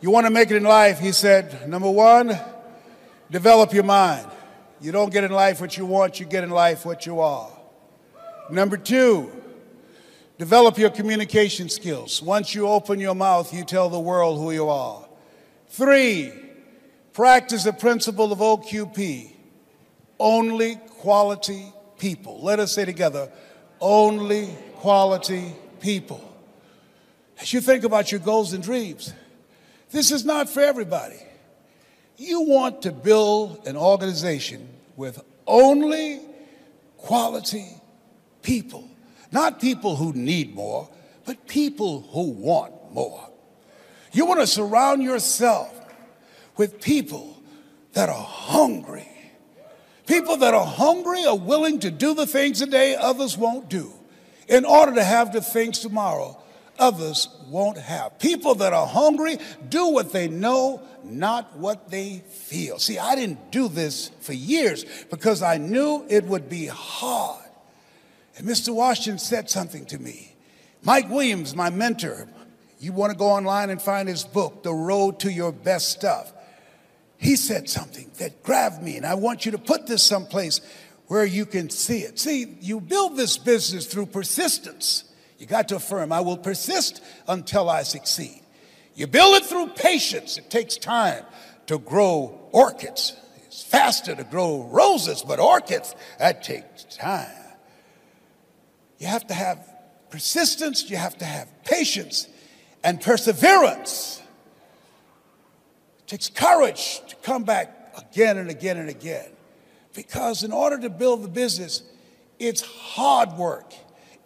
You want to make it in life, he said, number one, develop your mind. You don't get in life what you want, you get in life what you are. Number two, develop your communication skills. Once you open your mouth, you tell the world who you are. Three, practice the principle of OQP only quality people. Let us say together only quality people. As you think about your goals and dreams, this is not for everybody. You want to build an organization with only quality people, not people who need more, but people who want more. You want to surround yourself with people that are hungry. People that are hungry are willing to do the things today others won't do in order to have the things tomorrow others won't have. People that are hungry do what they know, not what they feel. See, I didn't do this for years because I knew it would be hard. And Mr. Washington said something to me. Mike Williams, my mentor, you want to go online and find his book, The Road to Your Best Stuff. He said something that grabbed me, and I want you to put this someplace where you can see it. See, you build this business through persistence. You got to affirm, I will persist until I succeed. You build it through patience. It takes time to grow orchids. It's faster to grow roses, but orchids, that takes time. You have to have persistence, you have to have patience and perseverance. It takes courage to come back again and again and again. Because in order to build the business, it's hard work.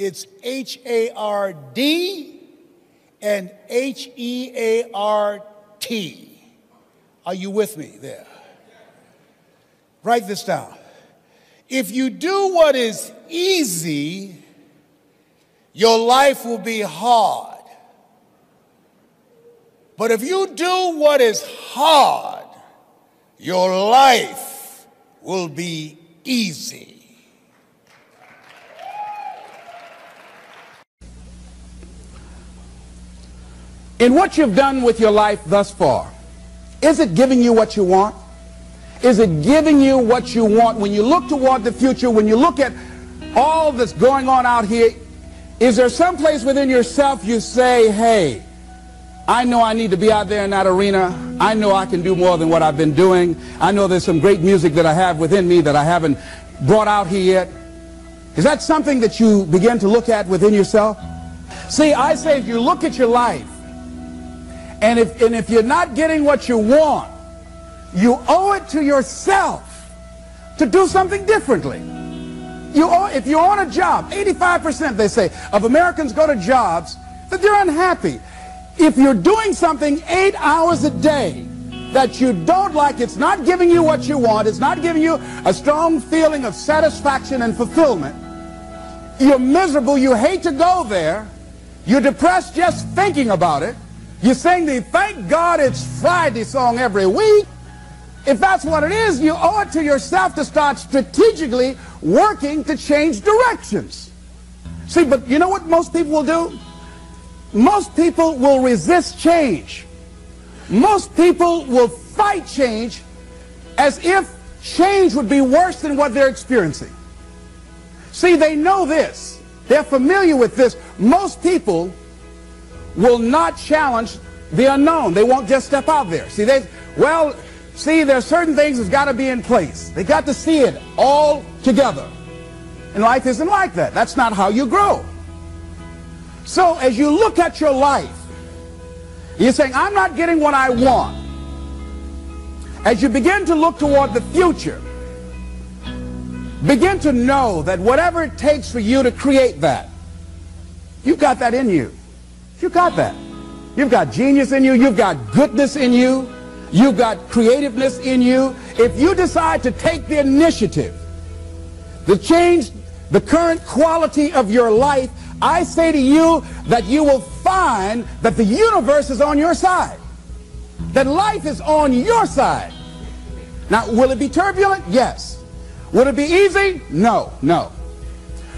It's H A R D and H E A R T. Are you with me there? Write this down. If you do what is easy, your life will be hard. But if you do what is hard, your life will be easy. In what you've done with your life thus far, is it giving you what you want? Is it giving you what you want? When you look toward the future, when you look at all that's going on out here, is there some place within yourself you say, hey, I know I need to be out there in that arena. I know I can do more than what I've been doing. I know there's some great music that I have within me that I haven't brought out here yet. Is that something that you begin to look at within yourself? See, I say if you look at your life and if, and if you're not getting what you want, you owe it to yourself to do something differently. You owe, if you're on a job, 85% they say of Americans go to jobs that they're unhappy. If you're doing something eight hours a day that you don't like, it's not giving you what you want, it's not giving you a strong feeling of satisfaction and fulfillment, you're miserable, you hate to go there, you're depressed just thinking about it, you sing the Thank God It's Friday song every week. If that's what it is, you owe it to yourself to start strategically working to change directions. See, but you know what most people will do? Most people will resist change. Most people will fight change as if change would be worse than what they're experiencing. See, they know this. They're familiar with this. Most people will not challenge the unknown. They won't just step out there. See, they, well, see, there's certain things that's got to be in place. They got to see it all together. And life isn't like that. That's not how you grow. So as you look at your life, you're saying, I'm not getting what I want. As you begin to look toward the future, begin to know that whatever it takes for you to create that, you've got that in you. You got that. You've got genius in you. You've got goodness in you. You've got creativeness in you. If you decide to take the initiative to change the current quality of your life, I say to you that you will find that the universe is on your side. That life is on your side. Now, will it be turbulent? Yes. Will it be easy? No, no.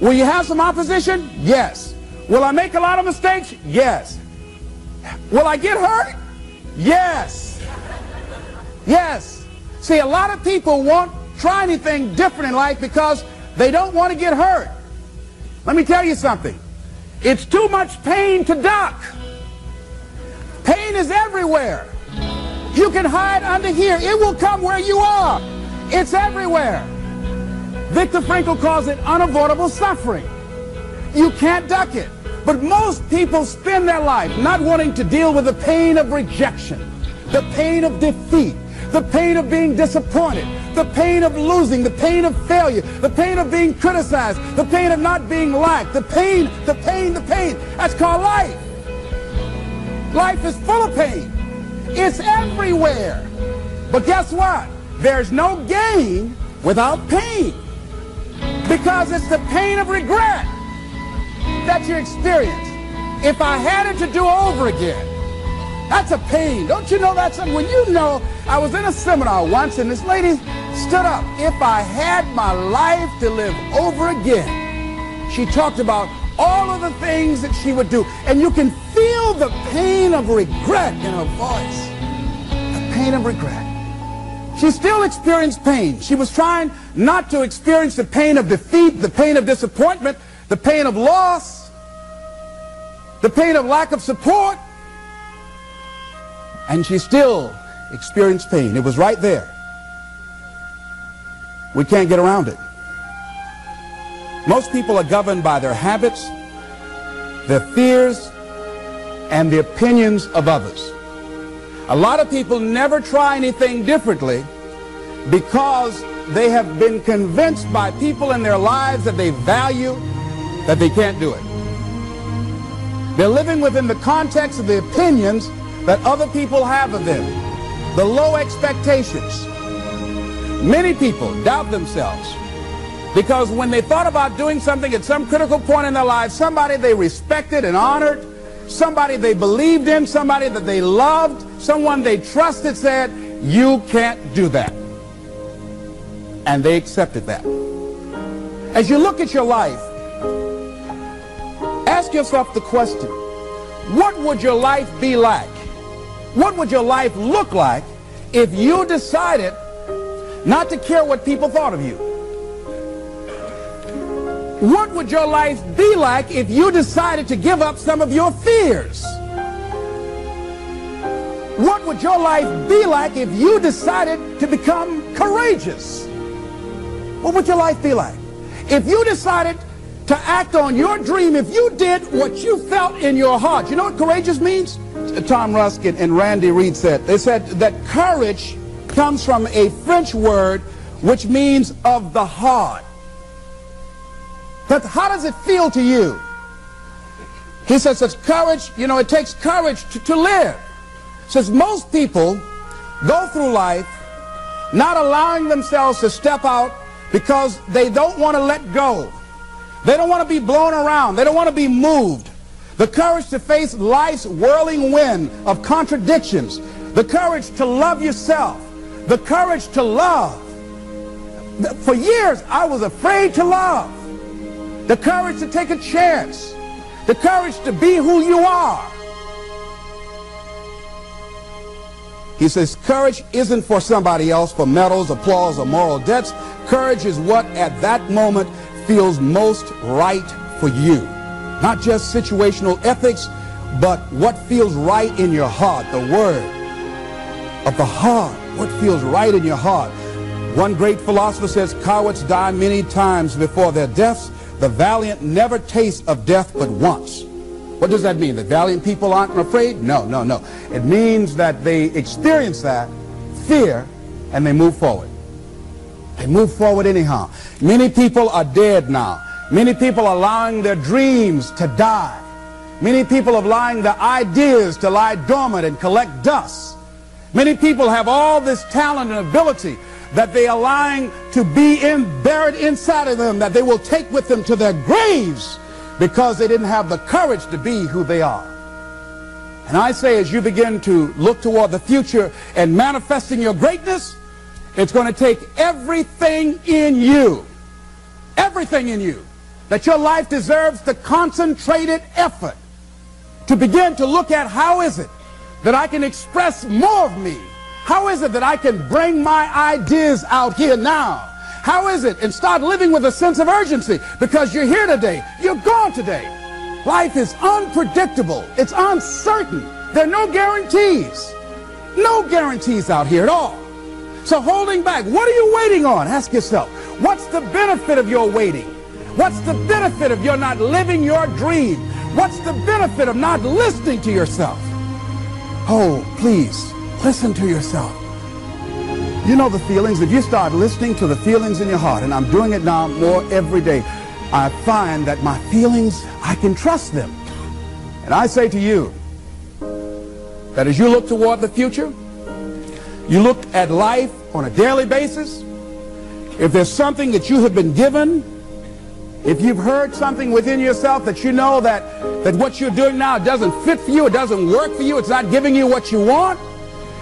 Will you have some opposition? Yes. Will I make a lot of mistakes? Yes. Will I get hurt? Yes. Yes. See, a lot of people won't try anything different in life because they don't want to get hurt. Let me tell you something. It's too much pain to duck. Pain is everywhere. You can hide under here. It will come where you are. It's everywhere. Viktor Frankl calls it unavoidable suffering. You can't duck it. But most people spend their life not wanting to deal with the pain of rejection, the pain of defeat, the pain of being disappointed, the pain of losing, the pain of failure, the pain of being criticized, the pain of not being liked, the pain, the pain, the pain. That's called life. Life is full of pain. It's everywhere. But guess what? There's no gain without pain. Because it's the pain of regret that experience. If I had it to do over again, that's a pain. Don't you know that's something? When you know, I was in a seminar once and this lady stood up. If I had my life to live over again, she talked about all of the things that she would do. And you can feel the pain of regret in her voice. The pain of regret. She still experienced pain. She was trying not to experience the pain of defeat, the pain of disappointment, the pain of loss, the pain of lack of support. And she still experienced pain. It was right there. We can't get around it. Most people are governed by their habits, their fears, and the opinions of others. A lot of people never try anything differently because they have been convinced by people in their lives that they value that they can't do it. They're living within the context of the opinions that other people have of them, the low expectations. Many people doubt themselves because when they thought about doing something at some critical point in their lives, somebody they respected and honored, somebody they believed in, somebody that they loved, someone they trusted said, you can't do that. And they accepted that. As you look at your life, yourself the question, what would your life be like? What would your life look like if you decided not to care what people thought of you? What would your life be like if you decided to give up some of your fears? What would your life be like if you decided to become courageous? What would your life be like? If you decided to act on your dream, if you did what you felt in your heart, you know what courageous means? Tom Ruskin and Randy Reed said, they said that courage comes from a French word which means of the heart. But how does it feel to you? He says it's courage, you know, it takes courage to, to live. Says most people go through life not allowing themselves to step out because they don't want to let go. They don't want to be blown around. They don't want to be moved. The courage to face life's whirling wind of contradictions. The courage to love yourself. The courage to love. For years, I was afraid to love. The courage to take a chance. The courage to be who you are. He says courage isn't for somebody else for medals, applause, or moral debts. Courage is what at that moment feels most right for you. Not just situational ethics, but what feels right in your heart, the word of the heart, what feels right in your heart. One great philosopher says, cowards die many times before their deaths. The valiant never taste of death but once. What does that mean? That valiant people aren't afraid? No, no, no. It means that they experience that fear and they move forward. They move forward anyhow. Many people are dead now. Many people are allowing their dreams to die. Many people are allowing their ideas to lie dormant and collect dust. Many people have all this talent and ability that they are allowing to be in, buried inside of them that they will take with them to their graves because they didn't have the courage to be who they are. And I say as you begin to look toward the future and manifesting your greatness, it's going to take everything in you, everything in you, that your life deserves the concentrated effort to begin to look at how is it that I can express more of me? How is it that I can bring my ideas out here now? How is it? And start living with a sense of urgency because you're here today. You're gone today. Life is unpredictable. It's uncertain. There are no guarantees. No guarantees out here at all. So holding back, what are you waiting on? Ask yourself, what's the benefit of your waiting? What's the benefit of your not living your dream? What's the benefit of not listening to yourself? Oh, please, listen to yourself. You know the feelings. If you start listening to the feelings in your heart, and I'm doing it now more every day, I find that my feelings, I can trust them. And I say to you that as you look toward the future, you look at life on a daily basis, if there's something that you have been given, if you've heard something within yourself that you know that, that what you're doing now doesn't fit for you, it doesn't work for you, it's not giving you what you want,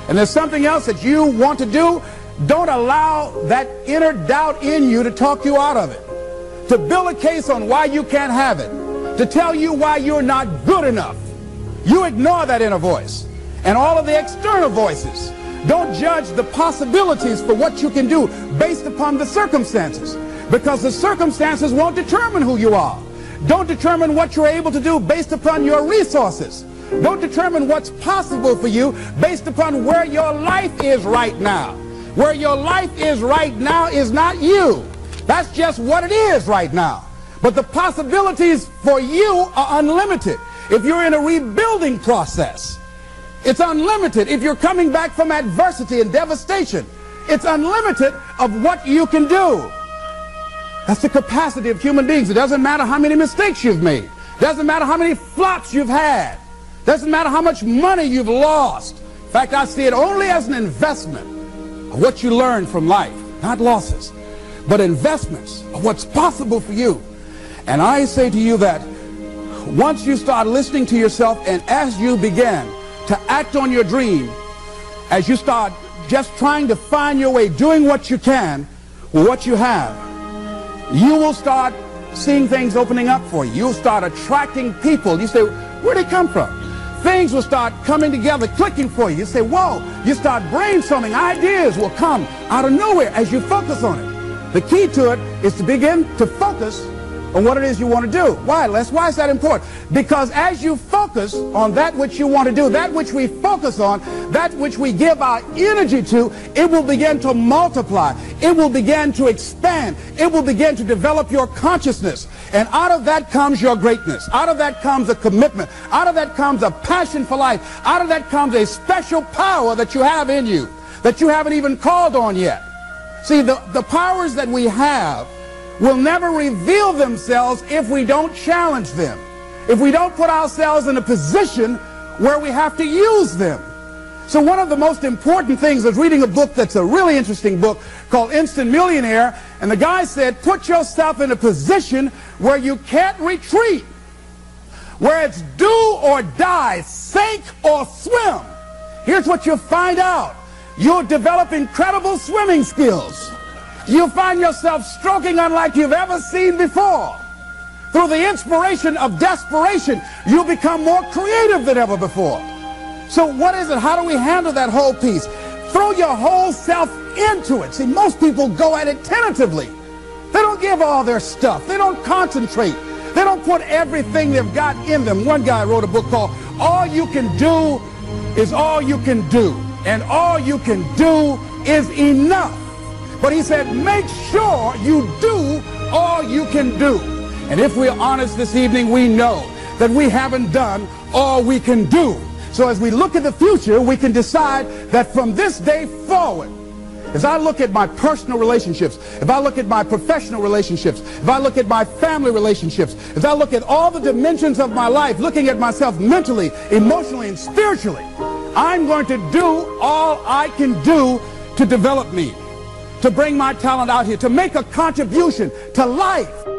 and there's something else that you want to do, don't allow that inner doubt in you to talk you out of it. To build a case on why you can't have it. To tell you why you're not good enough. You ignore that inner voice and all of the external voices. Don't judge the possibilities for what you can do based upon the circumstances because the circumstances won't determine who you are. Don't determine what you're able to do based upon your resources. Don't determine what's possible for you based upon where your life is right now. Where your life is right now is not you. That's just what it is right now. But the possibilities for you are unlimited. If you're in a rebuilding process, it's unlimited. If you're coming back from adversity and devastation, it's unlimited of what you can do. That's the capacity of human beings. It doesn't matter how many mistakes you've made. It doesn't matter how many flops you've had. Doesn't matter how much money you've lost. In fact, I see it only as an investment of what you learn from life, not losses, but investments of what's possible for you. And I say to you that once you start listening to yourself and as you begin to act on your dream, as you start just trying to find your way, doing what you can with what you have, you will start seeing things opening up for you. You'll start attracting people. You say, where'd they come from? Things will start coming together, clicking for you. You say, whoa, you start brainstorming. Ideas will come out of nowhere as you focus on it. The key to it is to begin to focus on what it is you want to do. Why, Les? Why is that important? Because as you focus on that which you want to do, that which we focus on, that which we give our energy to, it will begin to multiply. It will begin to expand. It will begin to develop your consciousness. And out of that comes your greatness. Out of that comes a commitment. Out of that comes a passion for life. Out of that comes a special power that you have in you that you haven't even called on yet. See, the, the powers that we have will never reveal themselves if we don't challenge them. If we don't put ourselves in a position where we have to use them. So one of the most important things is reading a book that's a really interesting book called Instant Millionaire. And the guy said, put yourself in a position where you can't retreat. Where it's do or die, sink or swim. Here's what you'll find out. You'll develop incredible swimming skills. You'll find yourself stroking unlike you've ever seen before. Through the inspiration of desperation, you'll become more creative than ever before. So what is it? How do we handle that whole piece? Throw your whole self into it. See, most people go at it tentatively. They don't give all their stuff. They don't concentrate. They don't put everything they've got in them. One guy wrote a book called All You Can Do is All You Can Do. And all you can do is enough. But he said, make sure you do all you can do. And if we're honest this evening, we know that we haven't done all we can do. So as we look at the future, we can decide that from this day forward, as I look at my personal relationships, if I look at my professional relationships, if I look at my family relationships, if I look at all the dimensions of my life, looking at myself mentally, emotionally, and spiritually, I'm going to do all I can do to develop me to bring my talent out here, to make a contribution to life.